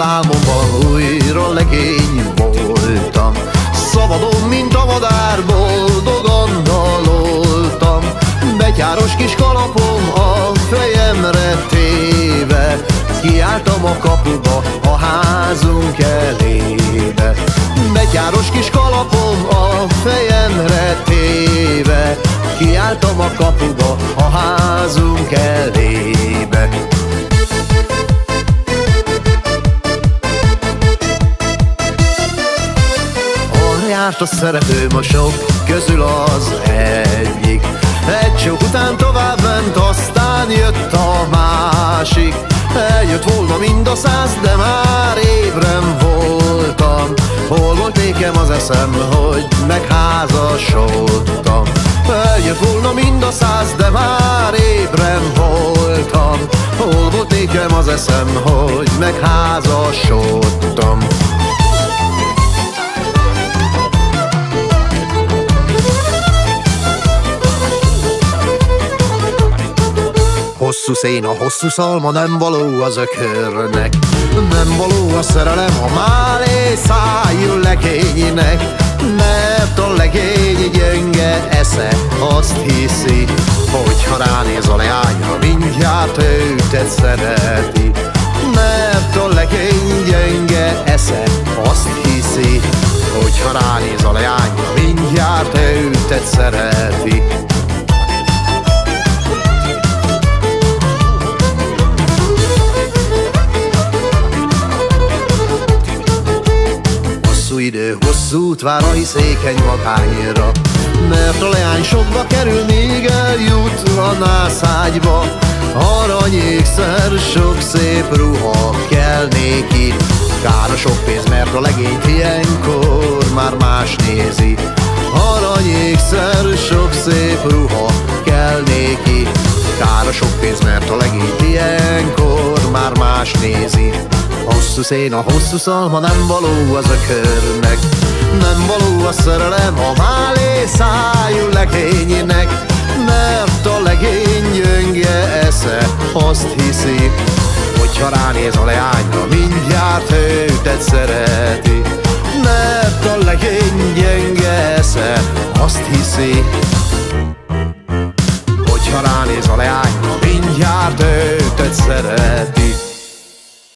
álmomban újra legény voltam. Szabadon, mint a madár, boldogan daloltam. Betyáros kis kalapom a fejemre téve. Kiálltam a kapuba a házunk elébe. Betyáros kis kalapom járt a szeretőm a sok közül az egyik. Egy sok után tovább ment, aztán jött a másik. Eljött volna mind a száz, de már ébren voltam. Hol volt nékem az eszem, hogy megházasodtam? Eljött volna mind a száz, de már ébren voltam. Hol volt nékem az eszem, hogy megházasodtam Hosszú szén, a hosszú szalma nem való az ökörnek Nem való a szerelem a málé szájú legénynek Mert a legény gyenge esze azt hiszi Hogy ha ránéz a leányra, mindjárt őt szereti. Mert a legény gyenge esze azt hiszi Hogy ha ránéz a leányra, mindjárt őt szereti idő Hosszú út vár a hiszékeny magányra. Mert a leány sokba kerül, míg eljut a nászágyba. Aranyékszer, sok szép ruha kell néki. Kár a sok pénz, mert a legényt ilyenkor már más nézi. Aranyékszer, sok szép ruha kell néki. Kár a sok pénz, mert a legényt ilyenkor már más nézi hosszú szén, a hosszú szalma nem való az a körnek. Nem való a szerelem a málé szájú legényének Mert a legény gyönge esze azt hiszi Hogyha ránéz a leányra, mindjárt őtet szereti. Mert a legény gyenge esze azt hiszi Hogyha ránéz a leányra, mindjárt őtet szereti